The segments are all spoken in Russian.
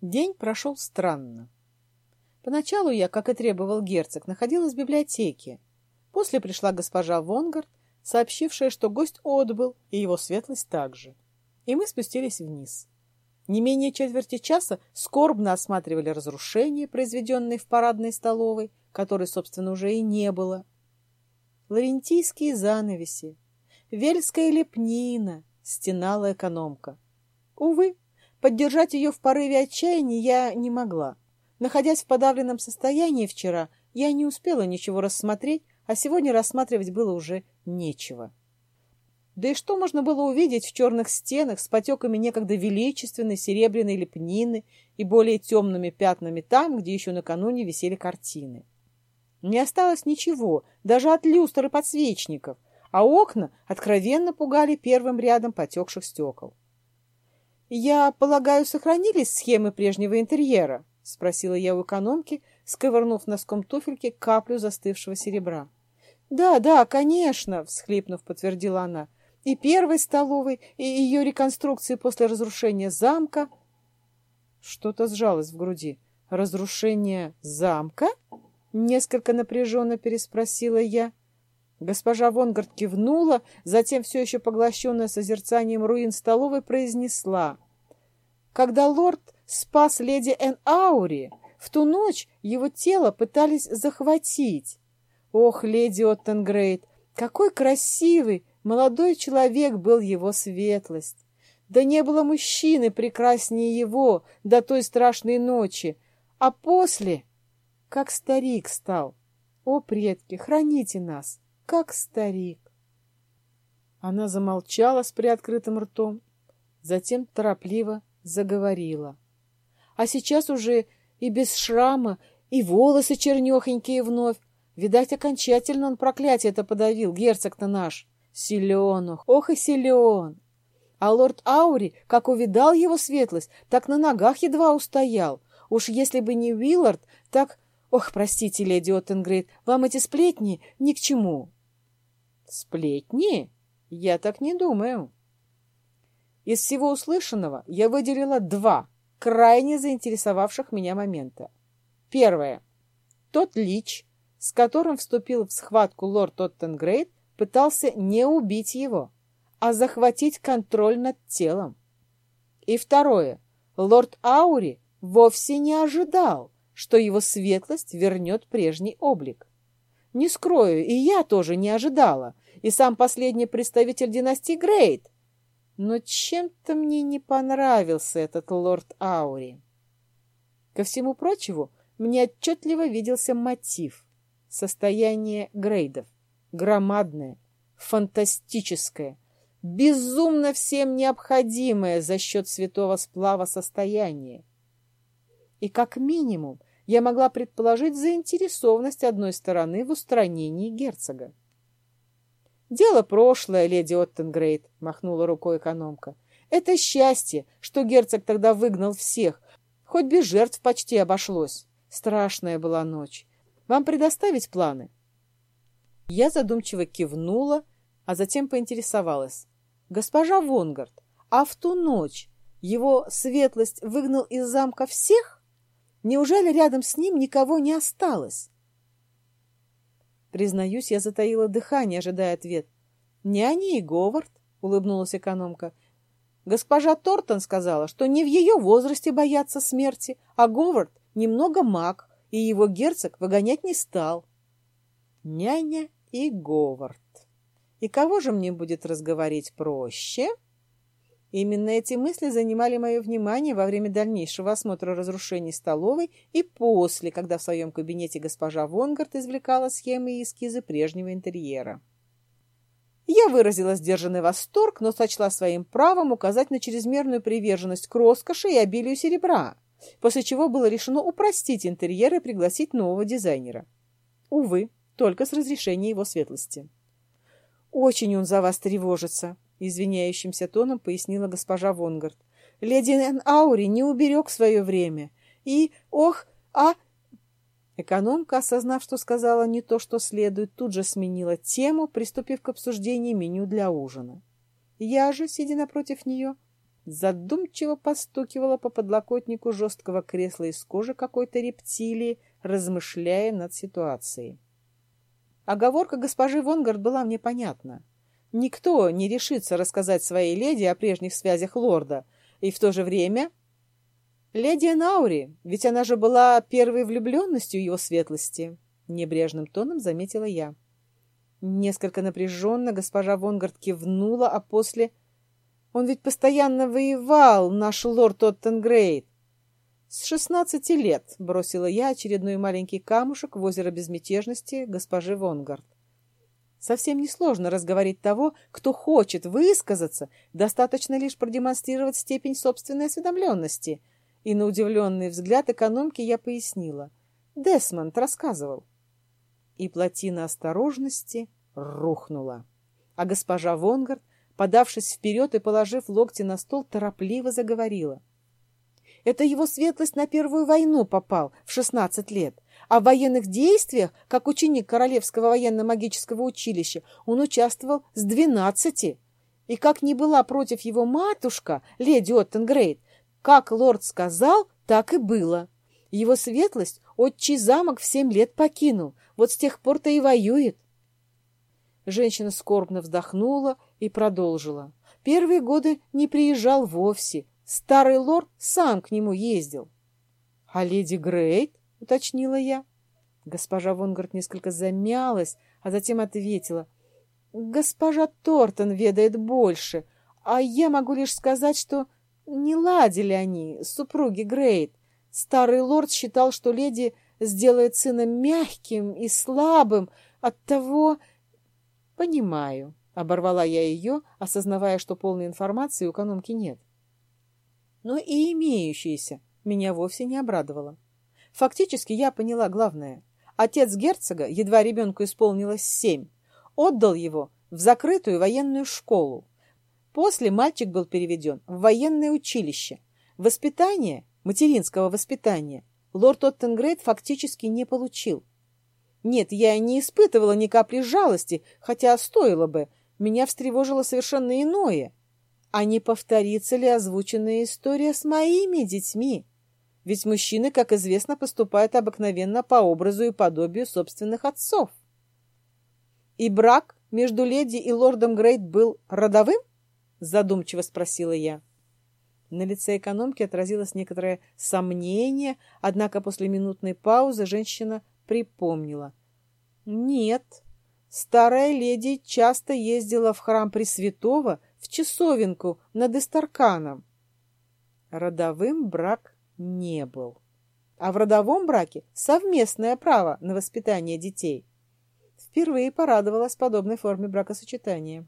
День прошел странно. Поначалу я, как и требовал герцог, находилась в библиотеке. После пришла госпожа Вонгард, сообщившая, что гость отбыл, и его светлость также. И мы спустились вниз. Не менее четверти часа скорбно осматривали разрушения, произведенные в парадной столовой, которой, собственно, уже и не было. Лаврентийские занавеси, вельская лепнина, стенала экономка. Увы, поддержать ее в порыве отчаяния я не могла. Находясь в подавленном состоянии вчера, я не успела ничего рассмотреть, а сегодня рассматривать было уже нечего. Да и что можно было увидеть в черных стенах с потеками некогда величественной серебряной лепнины и более темными пятнами там, где еще накануне висели картины? Не осталось ничего, даже от люстр и подсвечников, а окна откровенно пугали первым рядом потекших стекол. «Я полагаю, сохранились схемы прежнего интерьера?» — спросила я у экономки, сковырнув носком туфельки каплю застывшего серебра. «Да, да, конечно!» — всхлипнув, подтвердила она. «И первой столовой, и ее реконструкции после разрушения замка». Что-то сжалось в груди. «Разрушение замка?» — несколько напряженно переспросила я. Госпожа Вонгард кивнула, затем, все еще поглощенная созерцанием руин столовой, произнесла. «Когда лорд спас леди Эн Аури, в ту ночь его тело пытались захватить. Ох, леди Оттенгрейд, какой красивый, молодой человек был его светлость! Да не было мужчины прекраснее его до той страшной ночи, а после как старик стал. О, предки, храните нас, как старик. Она замолчала с приоткрытым ртом, затем торопливо заговорила. А сейчас уже и без шрама, и волосы чернехонькие вновь. Видать, окончательно он проклятие это подавил, герцог-то наш. Силен, ох и силен. А лорд Аури, как увидал его светлость, так на ногах едва устоял. Уж если бы не Уиллард, так Ох, простите, леди Оттенгрейд, вам эти сплетни ни к чему. Сплетни? Я так не думаю. Из всего услышанного я выделила два крайне заинтересовавших меня момента. Первое. Тот лич, с которым вступил в схватку лорд Оттенгрейд, пытался не убить его, а захватить контроль над телом. И второе. Лорд Аури вовсе не ожидал, что его светлость вернет прежний облик. Не скрою, и я тоже не ожидала, и сам последний представитель династии Грейт. Но чем-то мне не понравился этот лорд Аури. Ко всему прочему, мне отчетливо виделся мотив. Состояние Грейдов. Громадное, фантастическое, безумно всем необходимое за счет святого сплава состояние. И как минимум я могла предположить заинтересованность одной стороны в устранении герцога. «Дело прошлое, леди Оттенгрейд», — махнула рукой экономка. «Это счастье, что герцог тогда выгнал всех, хоть без жертв почти обошлось. Страшная была ночь. Вам предоставить планы?» Я задумчиво кивнула, а затем поинтересовалась. «Госпожа Вонгард, а в ту ночь его светлость выгнал из замка всех?» Неужели рядом с ним никого не осталось? Признаюсь, я затаила дыхание, ожидая ответ. «Няня и Говард», — улыбнулась экономка. «Госпожа Тортон сказала, что не в ее возрасте боятся смерти, а Говард немного маг, и его герцог выгонять не стал». «Няня и Говард. И кого же мне будет разговорить проще?» Именно эти мысли занимали мое внимание во время дальнейшего осмотра разрушений столовой и после, когда в своем кабинете госпожа Вонгард извлекала схемы и эскизы прежнего интерьера. Я выразила сдержанный восторг, но сочла своим правом указать на чрезмерную приверженность к роскоши и обилию серебра, после чего было решено упростить интерьер и пригласить нового дизайнера. Увы, только с разрешения его светлости. «Очень он за вас тревожится», — извиняющимся тоном пояснила госпожа Вонгард. «Леди Эн Аури не уберег свое время. И, ох, а...» Экономка, осознав, что сказала не то, что следует, тут же сменила тему, приступив к обсуждению меню для ужина. Я же, сидя напротив нее, задумчиво постукивала по подлокотнику жесткого кресла из кожи какой-то рептилии, размышляя над ситуацией. Оговорка госпожи Вонгард была мне понятна. Никто не решится рассказать своей леди о прежних связях лорда, и в то же время... Леди Наури, ведь она же была первой влюбленностью его светлости, небрежным тоном заметила я. Несколько напряженно госпожа Вонгард кивнула, а после... Он ведь постоянно воевал, наш лорд Оттенгрейд. С шестнадцати лет бросила я очередной маленький камушек в озеро безмятежности госпожи Вонгард. Совсем несложно разговорить того, кто хочет высказаться, достаточно лишь продемонстрировать степень собственной осведомленности. И на удивленный взгляд экономки я пояснила. Десмонд рассказывал. И плотина осторожности рухнула. А госпожа Вонгард, подавшись вперед и положив локти на стол, торопливо заговорила. Это его светлость на Первую войну попал в шестнадцать лет. А в военных действиях, как ученик Королевского военно-магического училища, он участвовал с двенадцати. И как ни была против его матушка, леди Оттенгрейд, как лорд сказал, так и было. Его светлость отчий замок в семь лет покинул, вот с тех пор-то и воюет. Женщина скорбно вздохнула и продолжила. Первые годы не приезжал вовсе, Старый лорд сам к нему ездил. — А леди Грейт? — уточнила я. Госпожа Вонгард несколько замялась, а затем ответила. — Госпожа Тортон ведает больше, а я могу лишь сказать, что не ладили они, супруги Грейт. Старый лорд считал, что леди сделает сына мягким и слабым, оттого... — Понимаю, — оборвала я ее, осознавая, что полной информации у экономки нет но и имеющееся меня вовсе не обрадовало. Фактически я поняла главное. Отец герцога, едва ребенку исполнилось семь, отдал его в закрытую военную школу. После мальчик был переведен в военное училище. Воспитание, материнского воспитания, лорд Оттенгрейд фактически не получил. Нет, я не испытывала ни капли жалости, хотя стоило бы. Меня встревожило совершенно иное. А не повторится ли озвученная история с моими детьми? Ведь мужчины, как известно, поступают обыкновенно по образу и подобию собственных отцов. И брак между леди и лордом Грейт был родовым? Задумчиво спросила я. На лице экономки отразилось некоторое сомнение, однако после минутной паузы женщина припомнила. Нет, старая леди часто ездила в храм Пресвятого в часовенку над Истарканом. Родовым брак не был. А в родовом браке совместное право на воспитание детей. Впервые порадовалась подобной форме бракосочетания.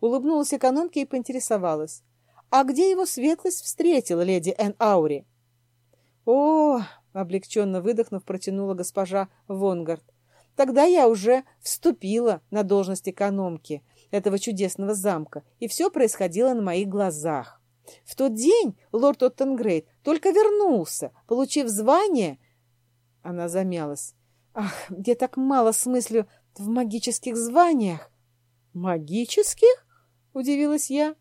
Улыбнулась экономке и поинтересовалась. «А где его светлость встретила леди Эн Аури?» «О!» — облегченно выдохнув, протянула госпожа Вонгард. «Тогда я уже вступила на должность экономки, этого чудесного замка, и все происходило на моих глазах. В тот день лорд Оттенгрейд только вернулся, получив звание... Она замялась. Ах, где так мало смыслю в магических званиях? Магических? Удивилась я.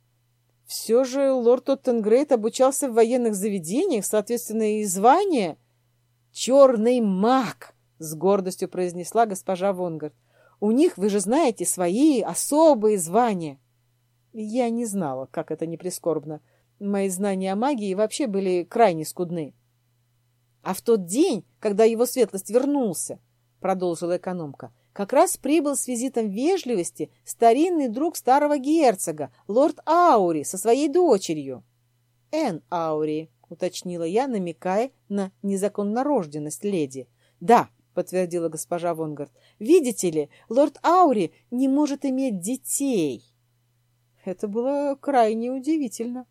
Все же лорд Оттенгрейд обучался в военных заведениях, соответственно, и звание. «Черный маг!» — с гордостью произнесла госпожа Вонгард. У них, вы же знаете, свои особые звания. Я не знала, как это не прискорбно. Мои знания о магии вообще были крайне скудны. А в тот день, когда его светлость вернулся, продолжила экономка, как раз прибыл с визитом вежливости старинный друг старого герцога, лорд Аури, со своей дочерью. Эн Аури, уточнила я, намекая на незаконнорожденность леди. Да, — подтвердила госпожа Вонгард. «Видите ли, лорд Аури не может иметь детей». Это было крайне удивительно.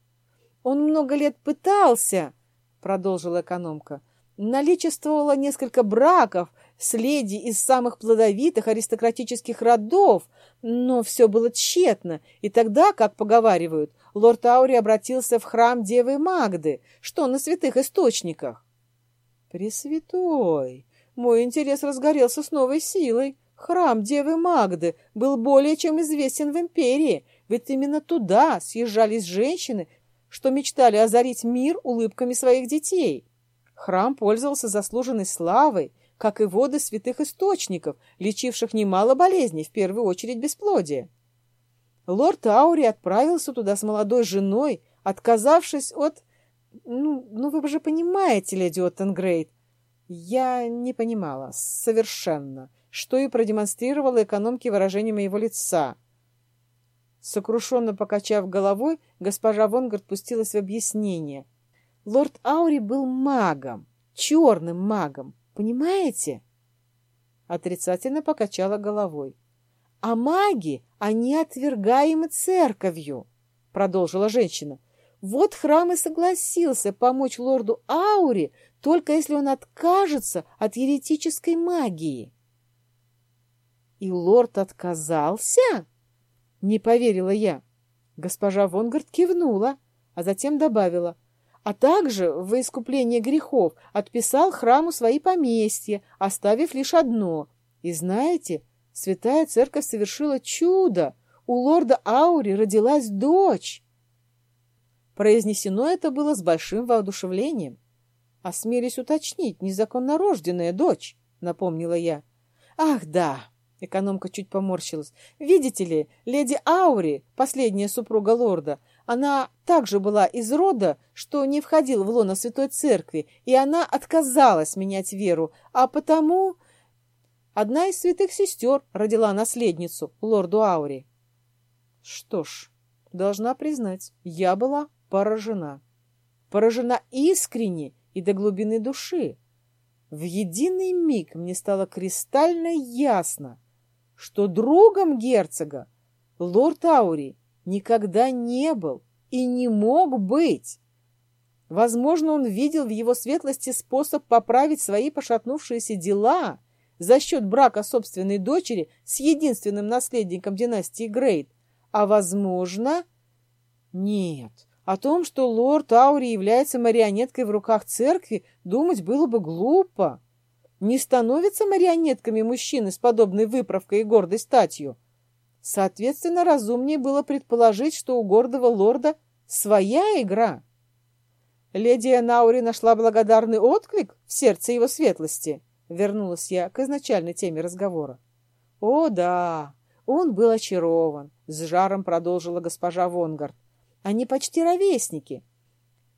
«Он много лет пытался», — продолжила экономка. «Наличествовало несколько браков с леди из самых плодовитых аристократических родов, но все было тщетно, и тогда, как поговаривают, лорд Аури обратился в храм Девы Магды, что на святых источниках». «Пресвятой!» Мой интерес разгорелся с новой силой. Храм Девы Магды был более чем известен в империи, ведь именно туда съезжались женщины, что мечтали озарить мир улыбками своих детей. Храм пользовался заслуженной славой, как и воды святых источников, лечивших немало болезней, в первую очередь бесплодие. Лорд Аури отправился туда с молодой женой, отказавшись от... Ну, ну вы же понимаете, леди Оттенгрейд. Я не понимала совершенно, что и продемонстрировала экономке выражение моего лица. Сокрушенно покачав головой, госпожа Вонгард пустилась в объяснение. Лорд Аури был магом, черным магом, понимаете? Отрицательно покачала головой. А маги, они отвергаемы церковью, продолжила женщина. Вот храм и согласился помочь лорду Аури, только если он откажется от еретической магии. И лорд отказался? Не поверила я. Госпожа Вонгард кивнула, а затем добавила. А также в искупление грехов отписал храму свои поместья, оставив лишь одно. И знаете, святая церковь совершила чудо. У лорда Аури родилась дочь. Произнесено это было с большим воодушевлением. «Осмелись уточнить, незаконно рожденная дочь», — напомнила я. «Ах, да!» — экономка чуть поморщилась. «Видите ли, леди Аури, последняя супруга лорда, она также была из рода, что не входил в лоно Святой Церкви, и она отказалась менять веру, а потому...» Одна из святых сестер родила наследницу, лорду Аури. Что ж, должна признать, я была поражена. Поражена искренне и до глубины души. В единый миг мне стало кристально ясно, что другом герцога лорд Аури никогда не был и не мог быть. Возможно, он видел в его светлости способ поправить свои пошатнувшиеся дела за счет брака собственной дочери с единственным наследником династии Грейт, а возможно... Нет, о том, что лорд Аури является марионеткой в руках церкви, думать было бы глупо. Не становятся марионетками мужчины с подобной выправкой и гордой статью. Соответственно, разумнее было предположить, что у гордого лорда своя игра. Леди Наури нашла благодарный отклик в сердце его светлости. Вернулась я к изначальной теме разговора. О, да, он был очарован, с жаром продолжила госпожа Вонгард. Они почти ровесники.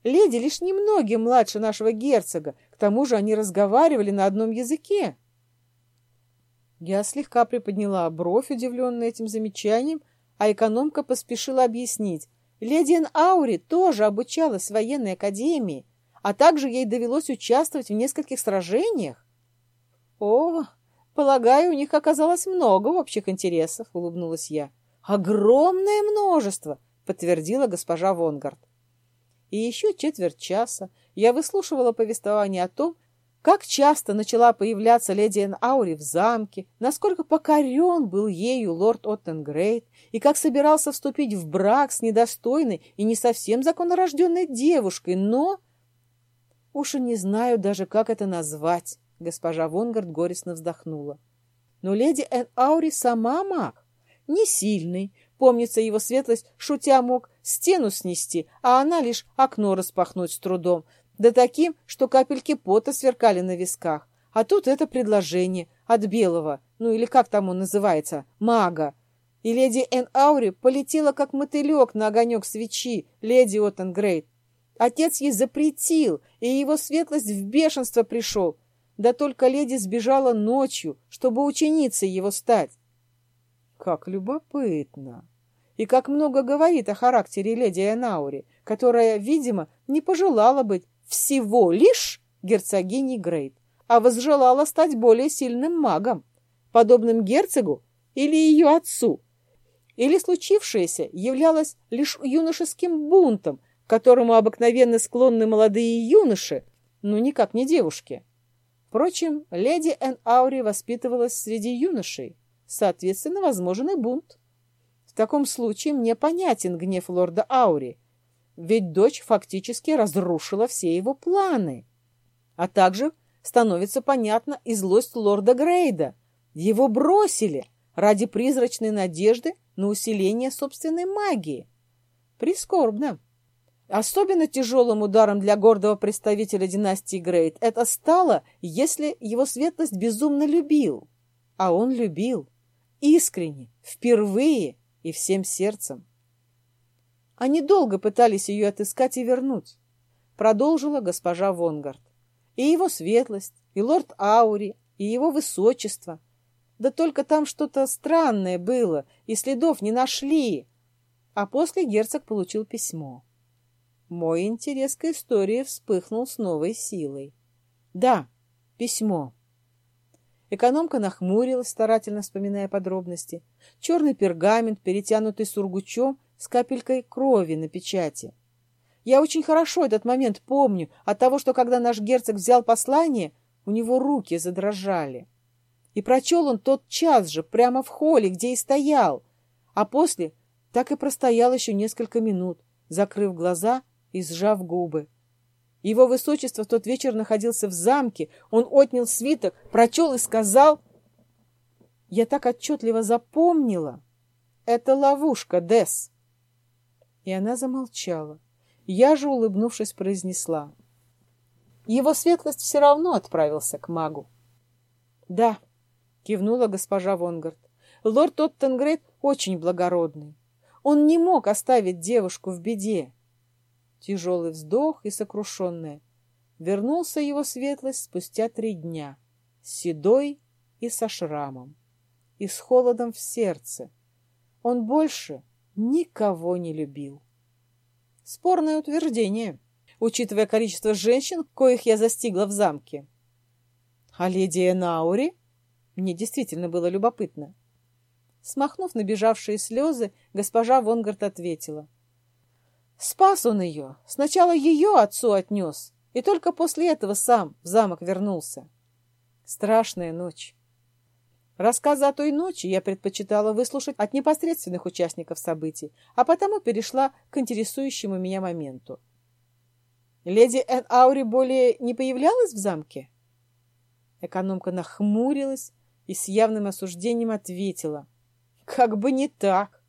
Леди лишь немногим младше нашего герцога, тому же они разговаривали на одном языке. Я слегка приподняла бровь, удивленная этим замечанием, а экономка поспешила объяснить. Леди Эн Аури тоже обучалась в военной академии, а также ей довелось участвовать в нескольких сражениях. О, полагаю, у них оказалось много общих интересов, улыбнулась я. Огромное множество, подтвердила госпожа Вонгард. И еще четверть часа я выслушивала повествование о том, как часто начала появляться леди Эн Аури в замке, насколько покорен был ею лорд Оттенгрейд, и как собирался вступить в брак с недостойной и не совсем законорожденной девушкой, но... Уж и не знаю даже, как это назвать, госпожа Вонгард горестно вздохнула. Но леди Эн Аури сама маг, не сильный, Помнится, его светлость, шутя, мог стену снести, а она лишь окно распахнуть с трудом, да таким, что капельки пота сверкали на висках. А тут это предложение от белого, ну или как там он называется, мага. И леди Эн Аури полетела, как мотылек на огонек свечи, леди Оттенгрейд. Отец ей запретил, и его светлость в бешенство пришел. Да только леди сбежала ночью, чтобы ученицей его стать. Как любопытно! и как много говорит о характере леди Энаури, которая, видимо, не пожелала быть всего лишь герцогиней Грейт, а возжелала стать более сильным магом, подобным герцогу или ее отцу. Или случившееся являлось лишь юношеским бунтом, к которому обыкновенно склонны молодые юноши, но никак не девушки. Впрочем, леди Эн Аури воспитывалась среди юношей, соответственно, возможен и бунт. В таком случае мне понятен гнев лорда Аури, ведь дочь фактически разрушила все его планы. А также становится понятна и злость лорда Грейда. Его бросили ради призрачной надежды на усиление собственной магии. Прискорбно. Особенно тяжелым ударом для гордого представителя династии Грейт это стало, если его светлость безумно любил. А он любил. Искренне, впервые и всем сердцем. Они долго пытались ее отыскать и вернуть. Продолжила госпожа Вонгард. И его светлость, и лорд Аури, и его высочество. Да только там что-то странное было, и следов не нашли. А после герцог получил письмо. Мой интерес к истории вспыхнул с новой силой. Да, письмо. Экономка нахмурилась, старательно вспоминая подробности. Черный пергамент, перетянутый сургучом с капелькой крови на печати. Я очень хорошо этот момент помню от того, что когда наш герцог взял послание, у него руки задрожали. И прочел он тот час же, прямо в холле, где и стоял. А после так и простоял еще несколько минут, закрыв глаза и сжав губы. Его высочество в тот вечер находился в замке, он отнял свиток, прочел и сказал... Я так отчетливо запомнила. Это ловушка, Дес. И она замолчала. Я же, улыбнувшись, произнесла. Его светлость все равно отправился к магу. Да, кивнула госпожа Вонгард. Лорд Оттенгрейд очень благородный. Он не мог оставить девушку в беде. Тяжелый вздох и сокрушенная. Вернулся его светлость спустя три дня, седой и со шрамом, и с холодом в сердце. Он больше никого не любил. Спорное утверждение, учитывая количество женщин, коих я застигла в замке. А леди Энаури? Мне действительно было любопытно. Смахнув набежавшие слезы, госпожа Вонгард ответила — Спас он ее. Сначала ее отцу отнес, и только после этого сам в замок вернулся. Страшная ночь. Рассказы о той ночи я предпочитала выслушать от непосредственных участников событий, а потому перешла к интересующему меня моменту. Леди Эн Аури более не появлялась в замке? Экономка нахмурилась и с явным осуждением ответила. Как бы не так.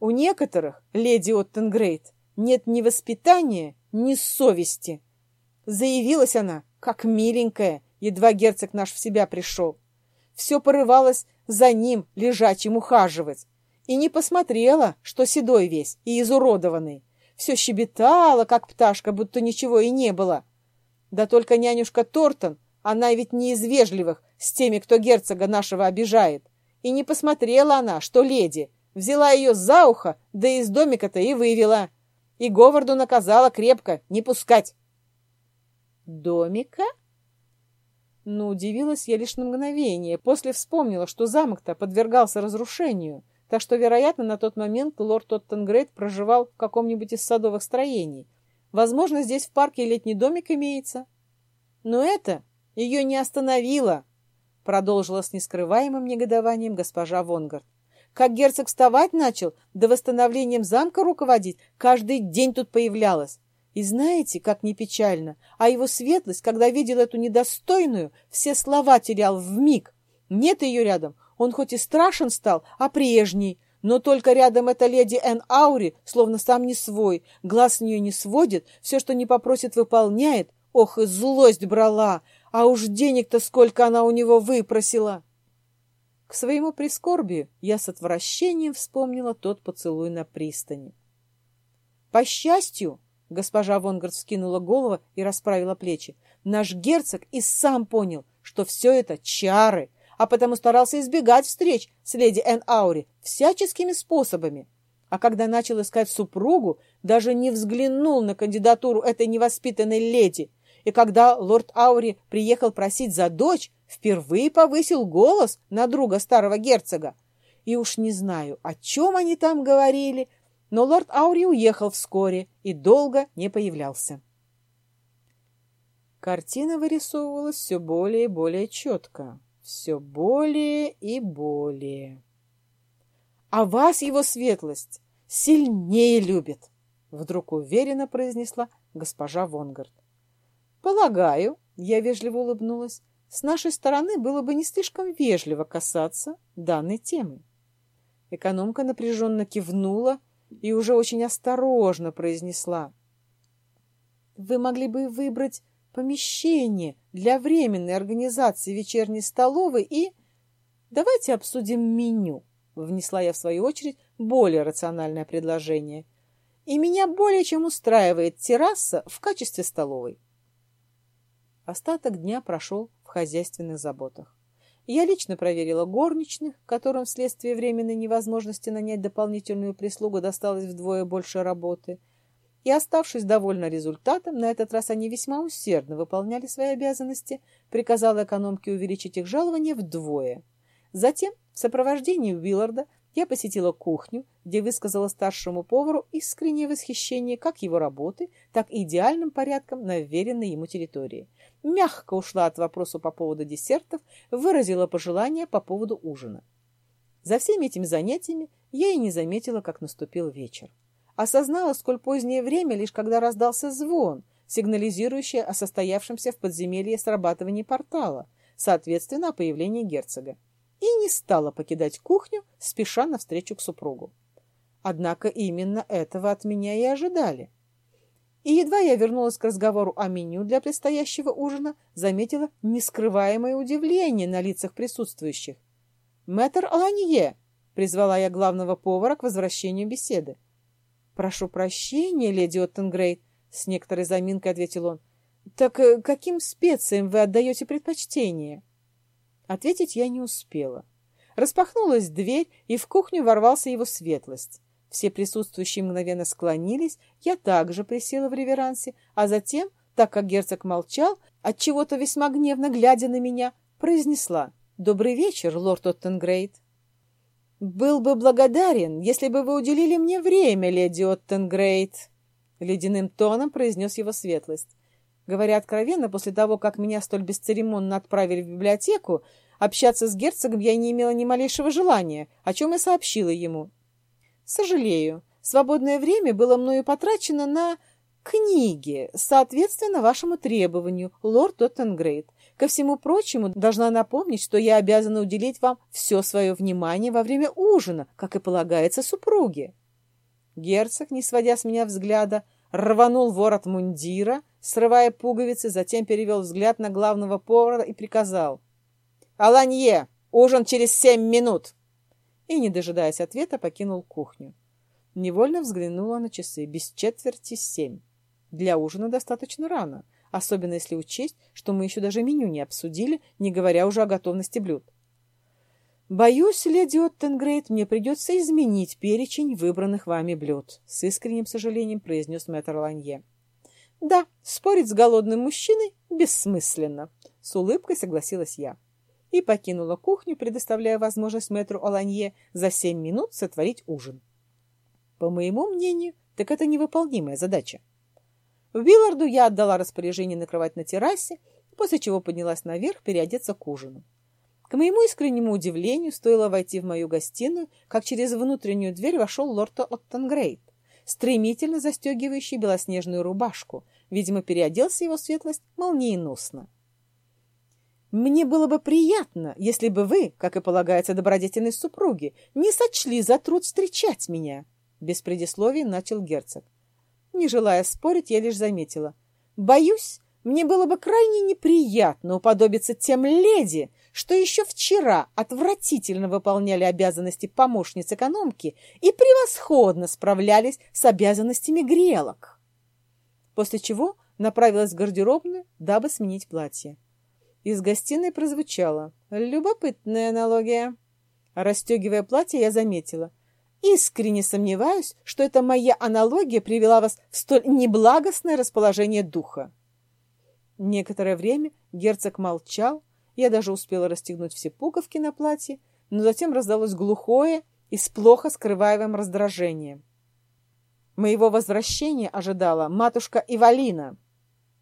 У некоторых, леди Оттенгрейд, нет ни воспитания, ни совести. Заявилась она, как миленькая, едва герцог наш в себя пришел. Все порывалось за ним, лежачим, ухаживать. И не посмотрела, что седой весь и изуродованный. Все щебетала, как пташка, будто ничего и не было. Да только нянюшка Тортон, она ведь не из вежливых, с теми, кто герцога нашего обижает. И не посмотрела она, что леди, взяла ее за ухо, да из домика-то и вывела и Говарду наказала крепко не пускать. Домика? Ну, удивилась я лишь на мгновение. После вспомнила, что замок-то подвергался разрушению, так что, вероятно, на тот момент лорд Оттенгрейд проживал в каком-нибудь из садовых строений. Возможно, здесь в парке летний домик имеется. Но это ее не остановило, продолжила с нескрываемым негодованием госпожа Вонгард. Как герцог вставать начал, до восстановлением замка руководить, каждый день тут появлялась. И знаете, как не печально, а его светлость, когда видел эту недостойную, все слова терял в миг. Нет ее рядом, он хоть и страшен стал, а прежний. Но только рядом эта леди Эн Аури, словно сам не свой, глаз с нее не сводит, все, что не попросит, выполняет. Ох, и злость брала, а уж денег-то сколько она у него выпросила. К своему прискорбию я с отвращением вспомнила тот поцелуй на пристани. По счастью, госпожа Вонгард скинула голову и расправила плечи, наш герцог и сам понял, что все это чары, а потому старался избегать встреч с леди Эн Аури всяческими способами. А когда начал искать супругу, даже не взглянул на кандидатуру этой невоспитанной леди. И когда лорд Аури приехал просить за дочь, впервые повысил голос на друга старого герцога. И уж не знаю, о чем они там говорили, но лорд Аури уехал вскоре и долго не появлялся. Картина вырисовывалась все более и более четко, все более и более. «А вас, его светлость, сильнее любит!» — вдруг уверенно произнесла госпожа Вонгард. «Полагаю», — я вежливо улыбнулась, с нашей стороны было бы не слишком вежливо касаться данной темы. Экономка напряженно кивнула и уже очень осторожно произнесла. вы могли бы выбрать помещение для временной организации вечерней столовой и... Давайте обсудим меню, внесла я в свою очередь более рациональное предложение. И меня более чем устраивает терраса в качестве столовой. Остаток дня прошел в хозяйственных заботах. Я лично проверила горничных, которым вследствие временной невозможности нанять дополнительную прислугу досталось вдвое больше работы. И, оставшись довольна результатом, на этот раз они весьма усердно выполняли свои обязанности, приказала экономке увеличить их жалование вдвое. Затем, в сопровождении Уилларда, я посетила кухню, где высказала старшему повару искреннее восхищение как его работы, так и идеальным порядком на вверенной ему территории. Мягко ушла от вопроса по поводу десертов, выразила пожелания по поводу ужина. За всеми этими занятиями я и не заметила, как наступил вечер. Осознала, сколь позднее время, лишь когда раздался звон, сигнализирующий о состоявшемся в подземелье срабатывании портала, соответственно, о появлении герцога и не стала покидать кухню, спеша навстречу к супругу. Однако именно этого от меня и ожидали. И едва я вернулась к разговору о меню для предстоящего ужина, заметила нескрываемое удивление на лицах присутствующих. «Мэтр Аланье!» — призвала я главного повара к возвращению беседы. «Прошу прощения, леди Оттенгрейд», — с некоторой заминкой ответил он. «Так э, каким специям вы отдаете предпочтение?» Ответить я не успела. Распахнулась дверь, и в кухню ворвался его светлость. Все присутствующие мгновенно склонились, я также присела в реверансе, а затем, так как герцог молчал, отчего-то весьма гневно глядя на меня, произнесла «Добрый вечер, лорд Оттенгрейд». «Был бы благодарен, если бы вы уделили мне время, леди Оттенгрейд», — ледяным тоном произнес его светлость. Говоря откровенно, после того, как меня столь бесцеремонно отправили в библиотеку, общаться с герцогом я не имела ни малейшего желания, о чем и сообщила ему. Сожалею, свободное время было мною потрачено на книги, соответственно вашему требованию, лорд Тоттенгрейд. Ко всему прочему, должна напомнить, что я обязана уделить вам все свое внимание во время ужина, как и полагается супруге. Герцог, не сводя с меня взгляда, рванул ворот мундира, срывая пуговицы, затем перевел взгляд на главного повара и приказал. «Аланье! Ужин через семь минут!» И, не дожидаясь ответа, покинул кухню. Невольно взглянула на часы. Без четверти семь. Для ужина достаточно рано, особенно если учесть, что мы еще даже меню не обсудили, не говоря уже о готовности блюд. «Боюсь, леди Оттенгрейд, мне придется изменить перечень выбранных вами блюд», — с искренним сожалением произнес мэтр Ланье. «Да, спорить с голодным мужчиной бессмысленно», — с улыбкой согласилась я. И покинула кухню, предоставляя возможность мэтру Оланье за семь минут сотворить ужин. По моему мнению, так это невыполнимая задача. В Билларду я отдала распоряжение накрывать на террасе, после чего поднялась наверх переодеться к ужину. К моему искреннему удивлению, стоило войти в мою гостиную, как через внутреннюю дверь вошел лорд Оттенгрейд, стремительно застегивающий белоснежную рубашку. Видимо, переоделся его светлость молниеносно. «Мне было бы приятно, если бы вы, как и полагается добродетельной супруге, не сочли за труд встречать меня», — без предисловий начал герцог. Не желая спорить, я лишь заметила. «Боюсь, мне было бы крайне неприятно уподобиться тем леди, что еще вчера отвратительно выполняли обязанности помощниц экономки и превосходно справлялись с обязанностями грелок. После чего направилась в гардеробную, дабы сменить платье. Из гостиной прозвучало «Любопытная аналогия». Расстегивая платье, я заметила. Искренне сомневаюсь, что эта моя аналогия привела вас в столь неблагостное расположение духа. Некоторое время герцог молчал, я даже успела расстегнуть все пуговки на платье, но затем раздалось глухое и с плохо скрываемым раздражением. Моего возвращения ожидала матушка Ивалина.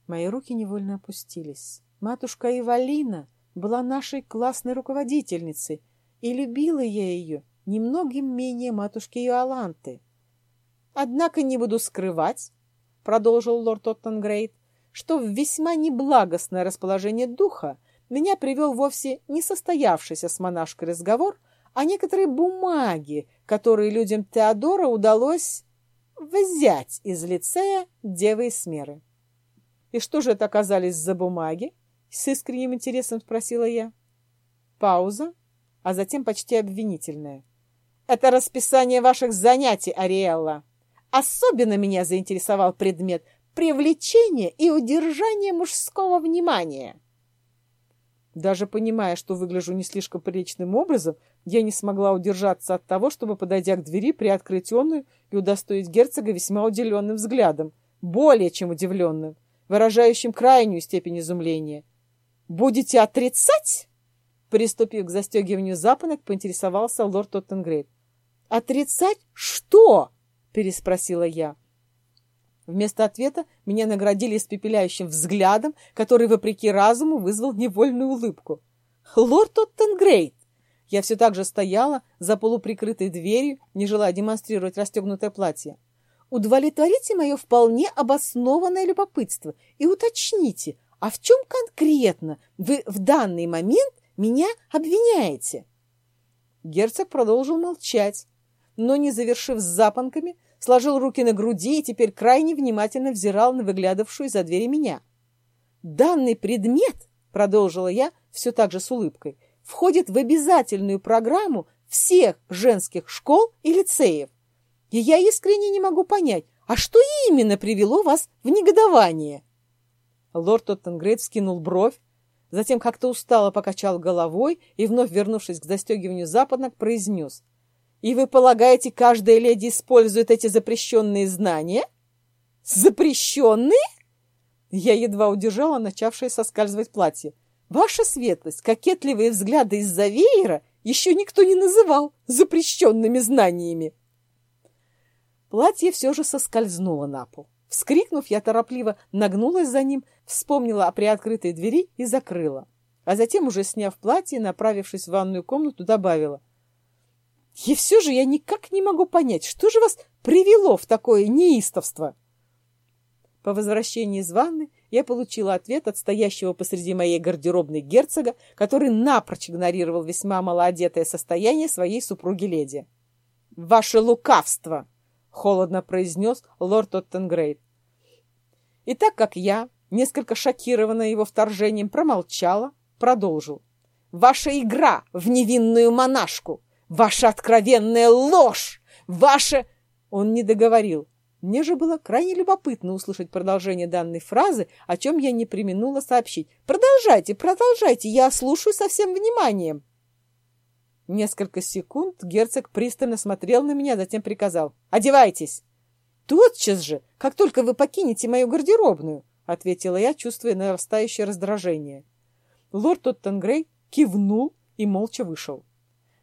Мои руки невольно опустились. Матушка Ивалина была нашей классной руководительницей, и любила я ее немногим менее матушки Иоланты. Однако не буду скрывать, — продолжил лорд Оттенгрейд, что в весьма неблагостное расположение духа меня привел вовсе не состоявшийся с монашкой разговор, а некоторые бумаги, которые людям Теодора удалось взять из лицея Девы Смеры. И что же это оказались за бумаги? С искренним интересом спросила я. Пауза, а затем почти обвинительная. Это расписание ваших занятий, Ариэлла. Особенно меня заинтересовал предмет привлечения и удержания мужского внимания. Даже понимая, что выгляжу не слишком приличным образом, я не смогла удержаться от того, чтобы, подойдя к двери, приоткрыть онную и удостоить герцога весьма удивленным взглядом, более чем удивленным, выражающим крайнюю степень изумления. «Будете отрицать?» Приступив к застегиванию запонок, поинтересовался лорд Тоттенгрейд. «Отрицать что?» — переспросила я. Вместо ответа меня наградили испепеляющим взглядом, который, вопреки разуму, вызвал невольную улыбку. «Лорд Оттенгрейд!» Я все так же стояла за полуприкрытой дверью, не желая демонстрировать расстегнутое платье. «Удовлетворите мое вполне обоснованное любопытство и уточните, а в чем конкретно вы в данный момент меня обвиняете?» Герцог продолжил молчать, но, не завершив с запонками, сложил руки на груди и теперь крайне внимательно взирал на выглядывавшую за двери меня. «Данный предмет, — продолжила я все так же с улыбкой, — входит в обязательную программу всех женских школ и лицеев. И я искренне не могу понять, а что именно привело вас в негодование?» Лорд Тоттенгрейд скинул бровь, затем как-то устало покачал головой и, вновь вернувшись к застегиванию западок, произнес — и вы полагаете, каждая леди использует эти запрещенные знания? Запрещенные? Я едва удержала начавшее соскальзывать платье. Ваша светлость, кокетливые взгляды из-за веера еще никто не называл запрещенными знаниями. Платье все же соскользнуло на пол. Вскрикнув, я торопливо нагнулась за ним, вспомнила о приоткрытой двери и закрыла. А затем, уже сняв платье, направившись в ванную комнату, добавила. И все же я никак не могу понять, что же вас привело в такое неистовство? По возвращении из ванны я получила ответ от стоящего посреди моей гардеробной герцога, который напрочь игнорировал весьма малоодетое состояние своей супруги-леди. «Ваше лукавство!» — холодно произнес лорд Оттенгрейд. И так как я, несколько шокированная его вторжением, промолчала, продолжил. «Ваша игра в невинную монашку! Ваша откровенная ложь! Ваша...» Он не договорил. Мне же было крайне любопытно услышать продолжение данной фразы, о чем я не применула сообщить. «Продолжайте, продолжайте, я слушаю со всем вниманием». Несколько секунд герцог пристально смотрел на меня, затем приказал «Одевайтесь!» «Тотчас же, как только вы покинете мою гардеробную», — ответила я, чувствуя нарастающее раздражение. Лорд Тоттенгрей кивнул и молча вышел.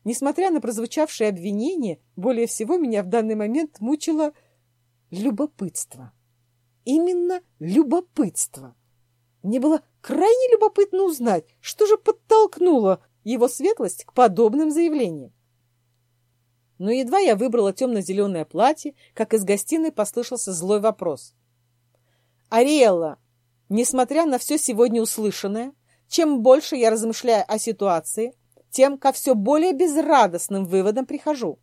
Несмотря на прозвучавшие обвинения, более всего меня в данный момент мучило любопытство. Именно любопытство. Мне было крайне любопытно узнать, что же подтолкнуло его светлость к подобным заявлениям. Но едва я выбрала темно-зеленое платье, как из гостиной послышался злой вопрос. «Ариэлла, несмотря на все сегодня услышанное, чем больше я размышляю о ситуации, тем ко все более безрадостным выводам прихожу.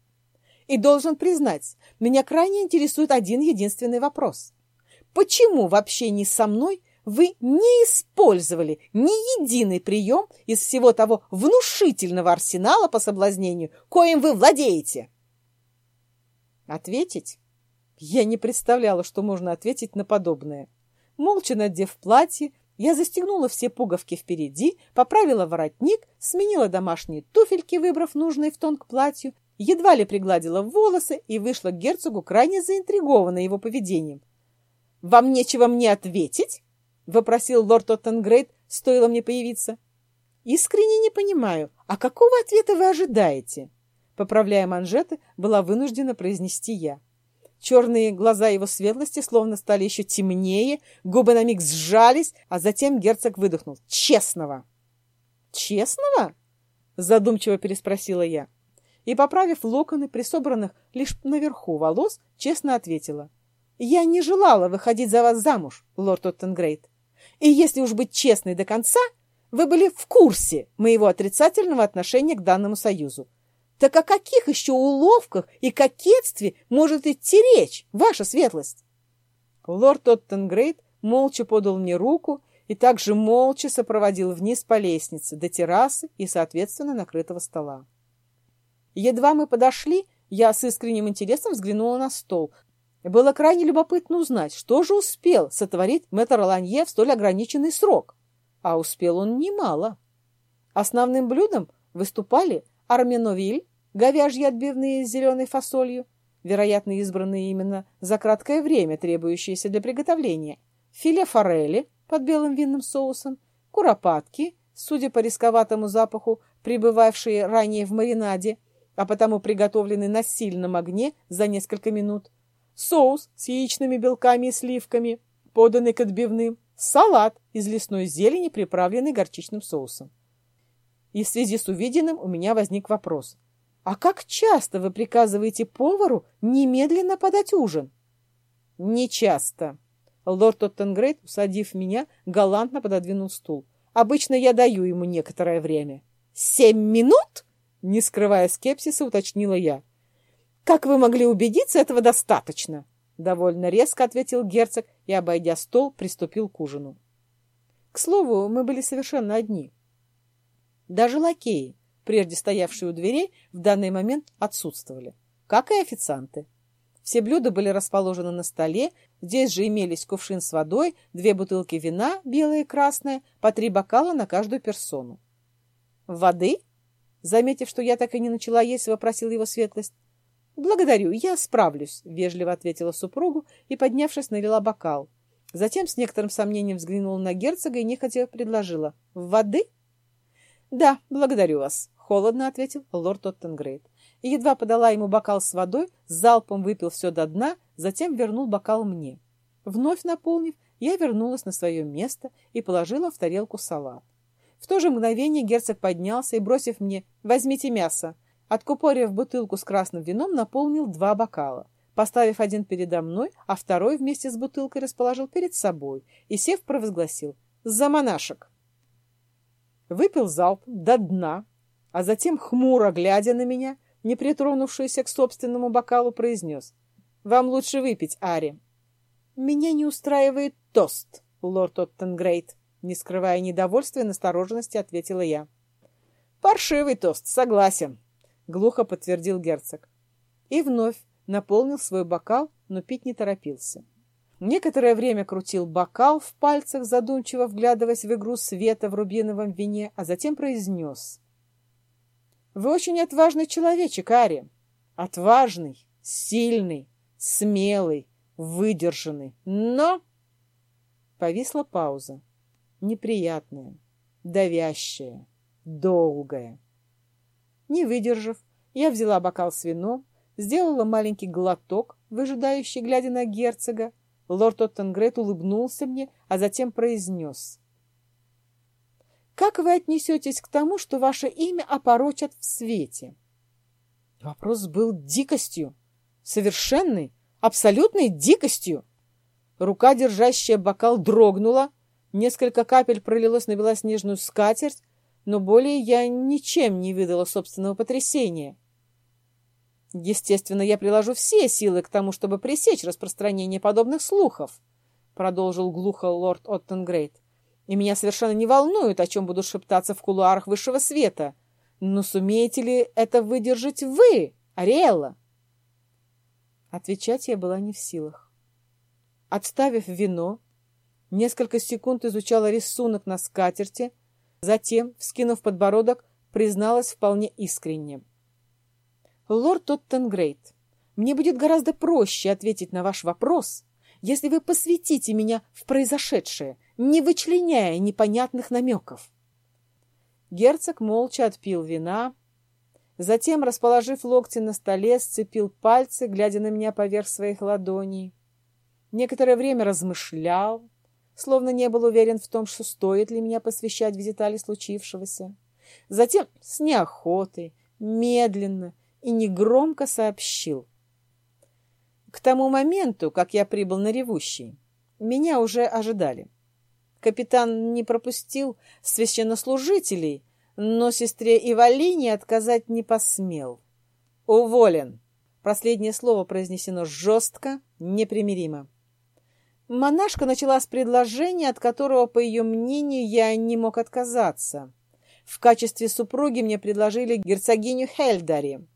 И должен признать, меня крайне интересует один единственный вопрос. Почему в общении со мной вы не использовали ни единый прием из всего того внушительного арсенала по соблазнению, коим вы владеете? Ответить? Я не представляла, что можно ответить на подобное. Молча надев платье, я застегнула все пуговки впереди, поправила воротник, сменила домашние туфельки, выбрав нужные в тон к платью, едва ли пригладила волосы и вышла к герцогу, крайне заинтригованной его поведением. «Вам нечего мне ответить?» — вопросил лорд Оттенгрейд, стоило мне появиться. «Искренне не понимаю, а какого ответа вы ожидаете?» Поправляя манжеты, была вынуждена произнести я. Черные глаза его светлости словно стали еще темнее, губы на миг сжались, а затем герцог выдохнул. «Честного!» «Честного?» — задумчиво переспросила я. И, поправив локоны, присобранных лишь наверху волос, честно ответила. «Я не желала выходить за вас замуж, лорд Оттенгрейд. И если уж быть честной до конца, вы были в курсе моего отрицательного отношения к данному союзу. Так о каких еще уловках и кокетстве может идти речь, ваша светлость? Лорд Оттенгрейд молча подал мне руку и также молча сопроводил вниз по лестнице до террасы и, соответственно, накрытого стола. Едва мы подошли, я с искренним интересом взглянула на стол. Было крайне любопытно узнать, что же успел сотворить мэтр Ланье в столь ограниченный срок. А успел он немало. Основным блюдом выступали арменовиль, говяжьи отбивные с зеленой фасолью, вероятно, избранные именно за краткое время, требующееся для приготовления, филе форели под белым винным соусом, куропатки, судя по рисковатому запаху, пребывавшие ранее в маринаде, а потому приготовленный на сильном огне за несколько минут, соус с яичными белками и сливками, поданный к отбивным, салат из лесной зелени, приправленный горчичным соусом. И в связи с увиденным у меня возник вопрос. А как часто вы приказываете повару немедленно подать ужин? Не часто. Лорд Оттенгрейд, усадив меня, галантно пододвинул стул. Обычно я даю ему некоторое время. Семь минут? Не скрывая скепсиса, уточнила я. Как вы могли убедиться, этого достаточно? Довольно резко ответил герцог и, обойдя стол, приступил к ужину. К слову, мы были совершенно одни. Даже лакеи, прежде стоявшие у дверей, в данный момент отсутствовали, как и официанты. Все блюда были расположены на столе, здесь же имелись кувшин с водой, две бутылки вина, белое и красное, по три бокала на каждую персону. «Воды?» Заметив, что я так и не начала есть, вопросил его светлость. «Благодарю, я справлюсь», — вежливо ответила супругу и, поднявшись, налила бокал. Затем с некоторым сомнением взглянула на герцога и нехотя предложила. «Воды?» «Да, благодарю вас», — холодно ответил лорд Оттенгрейд. И едва подала ему бокал с водой, залпом выпил все до дна, затем вернул бокал мне. Вновь наполнив, я вернулась на свое место и положила в тарелку салат. В то же мгновение герцог поднялся и, бросив мне «возьмите мясо», откупорив бутылку с красным вином, наполнил два бокала. Поставив один передо мной, а второй вместе с бутылкой расположил перед собой и, сев, провозгласил «За монашек!». Выпил залп до дна, а затем, хмуро глядя на меня, не притронувшийся к собственному бокалу, произнес «Вам лучше выпить, Ари». «Меня не устраивает тост, лорд Оттенгрейд», не скрывая недовольства и настороженности, ответила я. «Паршивый тост, согласен», — глухо подтвердил герцог. И вновь наполнил свой бокал, но пить не торопился. Некоторое время крутил бокал в пальцах, задумчиво вглядываясь в игру света в рубиновом вине, а затем произнес. «Вы очень отважный человечек, Ари. Отважный, сильный, смелый, выдержанный, но...» Повисла пауза неприятное, давящее, долгое. Не выдержав, я взяла бокал с вином, сделала маленький глоток, выжидающий, глядя на герцога. Лорд Оттенгрет улыбнулся мне, а затем произнес. «Как вы отнесетесь к тому, что ваше имя опорочат в свете?» Вопрос был дикостью, совершенной, абсолютной дикостью. Рука, держащая бокал, дрогнула, Несколько капель пролилось на белоснежную скатерть, но более я ничем не видела собственного потрясения. Естественно, я приложу все силы к тому, чтобы пресечь распространение подобных слухов, продолжил глухо лорд Оттенгрейд. И меня совершенно не волнует, о чем буду шептаться в кулуарах высшего света. Но сумеете ли это выдержать вы, Ариэлла? Отвечать я была не в силах. Отставив вино, Несколько секунд изучала рисунок на скатерти, затем, вскинув подбородок, призналась вполне искренне. «Лорд Тоттенгрейд, мне будет гораздо проще ответить на ваш вопрос, если вы посвятите меня в произошедшее, не вычленяя непонятных намеков». Герцог молча отпил вина, затем, расположив локти на столе, сцепил пальцы, глядя на меня поверх своих ладоней. Некоторое время размышлял, словно не был уверен в том, что стоит ли меня посвящать в детали случившегося. Затем с неохотой, медленно и негромко сообщил. К тому моменту, как я прибыл на ревущий, меня уже ожидали. Капитан не пропустил священнослужителей, но сестре Ивалине отказать не посмел. «Уволен!» Последнее слово произнесено жестко, непримиримо. Монашка начала с предложения, от которого, по ее мнению, я не мог отказаться. В качестве супруги мне предложили герцогиню Хельдари.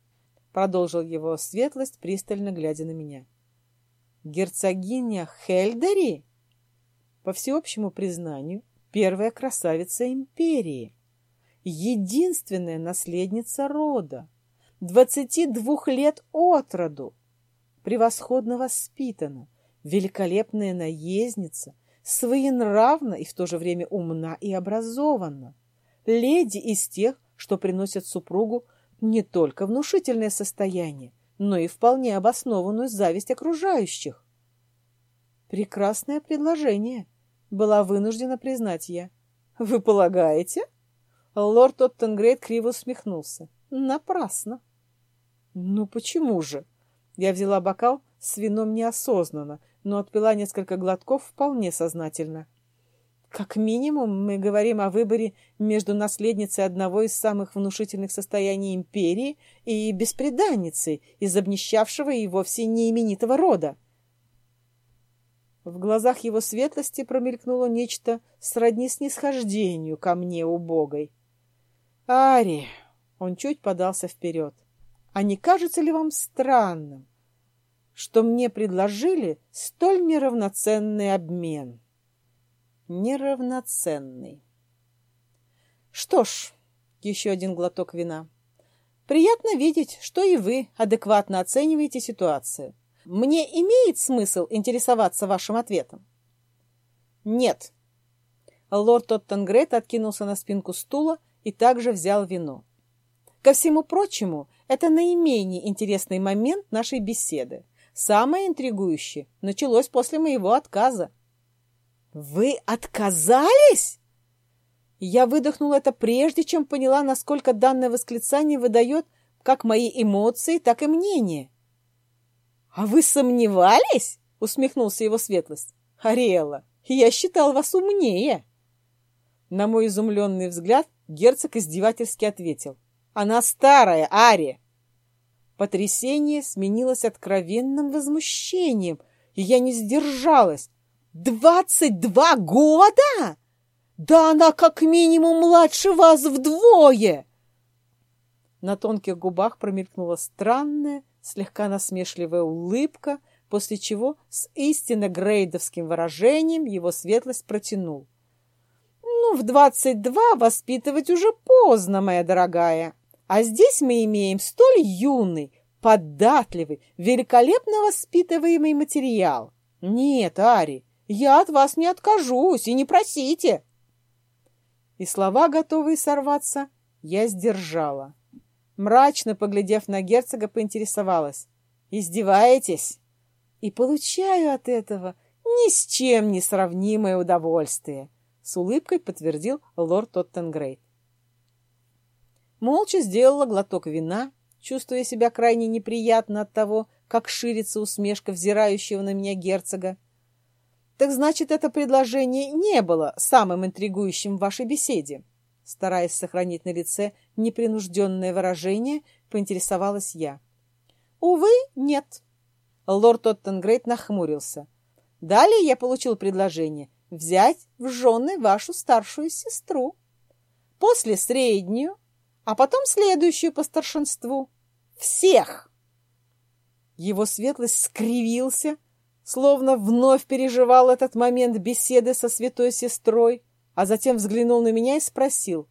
Продолжил его светлость, пристально глядя на меня. Герцогиня Хельдари? По всеобщему признанию, первая красавица империи. Единственная наследница рода. Двадцати двух лет от роду. Превосходно воспитана, великолепная наездница, своенравна и в то же время умна и образована леди из тех, что приносят супругу не только внушительное состояние, но и вполне обоснованную зависть окружающих. Прекрасное предложение, была вынуждена признать я. Вы полагаете? Лорд Оттенгрейд криво усмехнулся. Напрасно. Ну почему же? Я взяла бокал с вином неосознанно, но отпила несколько глотков вполне сознательно. Как минимум, мы говорим о выборе между наследницей одного из самых внушительных состояний империи и беспреданницей из обнищавшего и вовсе неименитого рода. В глазах его светлости промелькнуло нечто сродни снисхождению ко мне убогой. «Ари!» — он чуть подался вперед. «А не кажется ли вам странным, что мне предложили столь неравноценный обмен?» Неравноценный. Что ж, еще один глоток вина. Приятно видеть, что и вы адекватно оцениваете ситуацию. Мне имеет смысл интересоваться вашим ответом? Нет. Лорд Оттенгрейд откинулся на спинку стула и также взял вино. Ко всему прочему, это наименее интересный момент нашей беседы. Самое интригующее началось после моего отказа. «Вы отказались?» Я выдохнула это прежде, чем поняла, насколько данное восклицание выдает как мои эмоции, так и мнение. «А вы сомневались?» — усмехнулся его светлость. «Ариэла, я считал вас умнее». На мой изумленный взгляд герцог издевательски ответил. «Она старая, Ари!» Потрясение сменилось откровенным возмущением, и я не сдержалась, «Двадцать два года? Да она как минимум младше вас вдвое!» На тонких губах промелькнула странная, слегка насмешливая улыбка, после чего с истинно грейдовским выражением его светлость протянул. «Ну, в двадцать два воспитывать уже поздно, моя дорогая, а здесь мы имеем столь юный, податливый, великолепно воспитываемый материал. Нет, Ари, я от вас не откажусь, и не просите. И слова, готовые сорваться, я сдержала. Мрачно поглядев на герцога, поинтересовалась. «Издеваетесь?» И получаю от этого ни с чем не сравнимое удовольствие, с улыбкой подтвердил лорд Тоттенгрейд. Молча сделала глоток вина, чувствуя себя крайне неприятно от того, как ширится усмешка взирающего на меня герцога, так значит, это предложение не было самым интригующим в вашей беседе. Стараясь сохранить на лице непринужденное выражение, поинтересовалась я. Увы, нет. Лорд Оттенгрейд нахмурился. Далее я получил предложение взять в жены вашу старшую сестру. После среднюю, а потом следующую по старшинству. Всех! Его светлость скривился, словно вновь переживал этот момент беседы со святой сестрой, а затем взглянул на меня и спросил,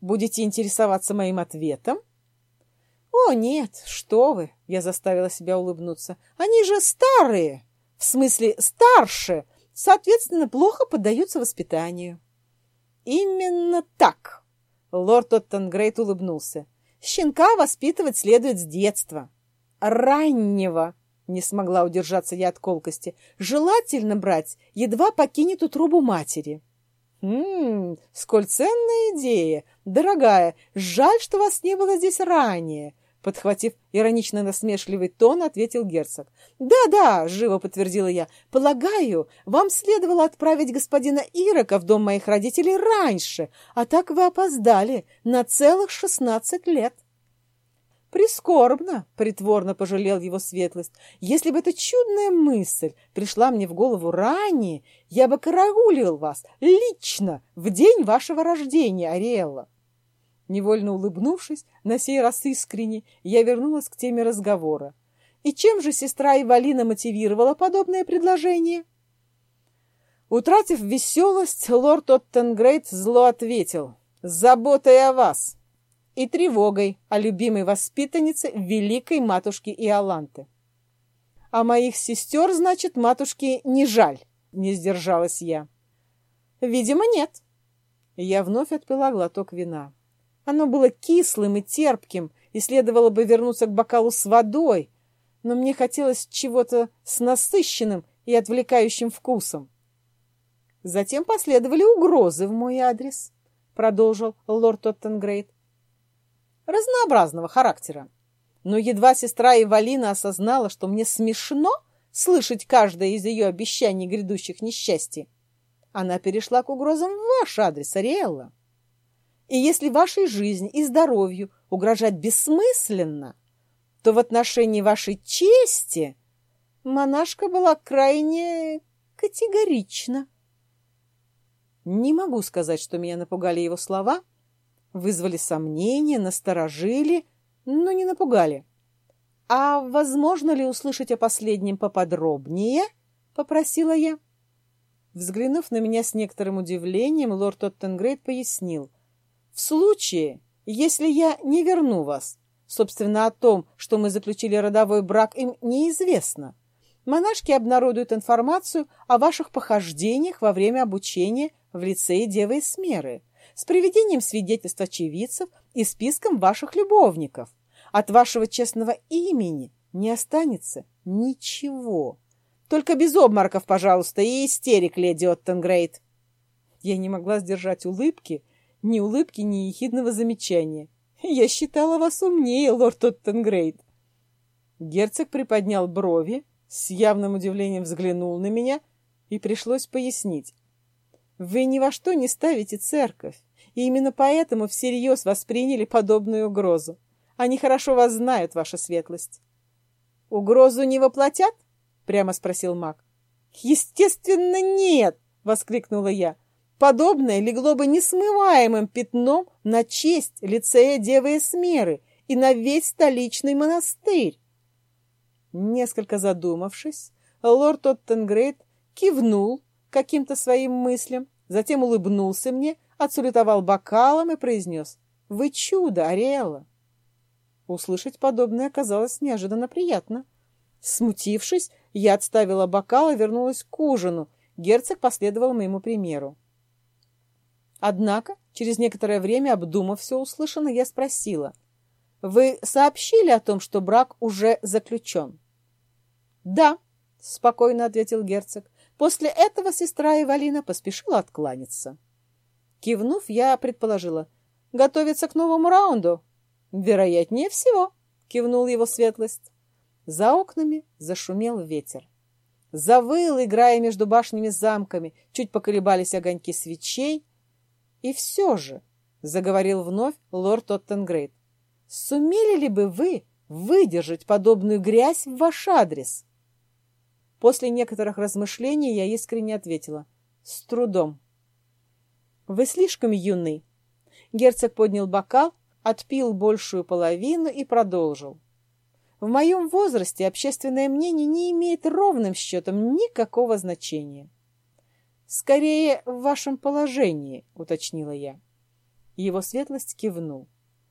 «Будете интересоваться моим ответом?» «О, нет, что вы!» — я заставила себя улыбнуться. «Они же старые! В смысле, старше! Соответственно, плохо поддаются воспитанию». «Именно так!» — лорд Оттенгрейд улыбнулся. «Щенка воспитывать следует с детства. Раннего!» Не смогла удержаться я от колкости. Желательно брать, едва покинет утробу матери. «Ммм, сколь ценная идея! Дорогая, жаль, что вас не было здесь ранее!» Подхватив иронично-насмешливый тон, ответил герцог. «Да-да», — живо подтвердила я, — «полагаю, вам следовало отправить господина Ирока в дом моих родителей раньше, а так вы опоздали на целых шестнадцать лет». Прискорбно, притворно пожалел его светлость. Если бы эта чудная мысль пришла мне в голову ранее, я бы караулил вас лично в день вашего рождения, Ариэлла. Невольно улыбнувшись, на сей раз искренне, я вернулась к теме разговора. И чем же сестра Ивалина мотивировала подобное предложение? Утратив веселость, лорд Оттенгрейд зло ответил. «С заботой о вас!» И тревогой о любимой воспитаннице великой матушки Иоланты. «А моих сестер, значит, матушке не жаль», — не сдержалась я. «Видимо, нет». Я вновь отпила глоток вина. Оно было кислым и терпким, и следовало бы вернуться к бокалу с водой, но мне хотелось чего-то с насыщенным и отвлекающим вкусом. Затем последовали угрозы в мой адрес, продолжил лорд Тоттенгрейд разнообразного характера. Но едва сестра Эвалина осознала, что мне смешно слышать каждое из ее обещаний грядущих несчастий, она перешла к угрозам в ваш адрес, Ариэлла. И если вашей жизни и здоровью угрожать бессмысленно, то в отношении вашей чести монашка была крайне категорична. Не могу сказать, что меня напугали его слова — вызвали сомнения, насторожили, но не напугали. «А возможно ли услышать о последнем поподробнее?» — попросила я. Взглянув на меня с некоторым удивлением, лорд Оттенгрейд пояснил. «В случае, если я не верну вас, собственно, о том, что мы заключили родовой брак, им неизвестно. Монашки обнародуют информацию о ваших похождениях во время обучения в лицее Девы Смеры с приведением свидетельств очевидцев и списком ваших любовников. От вашего честного имени не останется ничего. Только без обмороков, пожалуйста, и истерик, леди Оттенгрейд. Я не могла сдержать улыбки, ни улыбки, ни ехидного замечания. Я считала вас умнее, лорд Оттенгрейд. Герцог приподнял брови, с явным удивлением взглянул на меня, и пришлось пояснить. Вы ни во что не ставите церковь и именно поэтому всерьез восприняли подобную угрозу. Они хорошо вас знают, ваша светлость. — Угрозу не воплотят? — прямо спросил маг. — Естественно, нет! — воскликнула я. Подобное легло бы несмываемым пятном на честь лицея Девы Эсмеры и на весь столичный монастырь. Несколько задумавшись, лорд Оттенгрейд кивнул каким-то своим мыслям, затем улыбнулся мне отсулетовал бокалом и произнес «Вы чудо, Ариэлла!» Услышать подобное оказалось неожиданно приятно. Смутившись, я отставила бокал и вернулась к ужину. Герцог последовал моему примеру. Однако, через некоторое время, обдумав все услышанное, я спросила. «Вы сообщили о том, что брак уже заключен?» «Да», — спокойно ответил герцог. После этого сестра Эвалина поспешила откланяться. Кивнув, я предположила. «Готовится к новому раунду?» «Вероятнее всего», — кивнул его светлость. За окнами зашумел ветер. Завыл, играя между башнями замками, чуть поколебались огоньки свечей. «И все же», — заговорил вновь лорд Оттенгрейд, — «сумели ли бы вы выдержать подобную грязь в ваш адрес?» После некоторых размышлений я искренне ответила. «С трудом». Вы слишком юны. Герцог поднял бокал, отпил большую половину и продолжил. В моем возрасте общественное мнение не имеет ровным счетом никакого значения. Скорее, в вашем положении, уточнила я. Его светлость кивнул.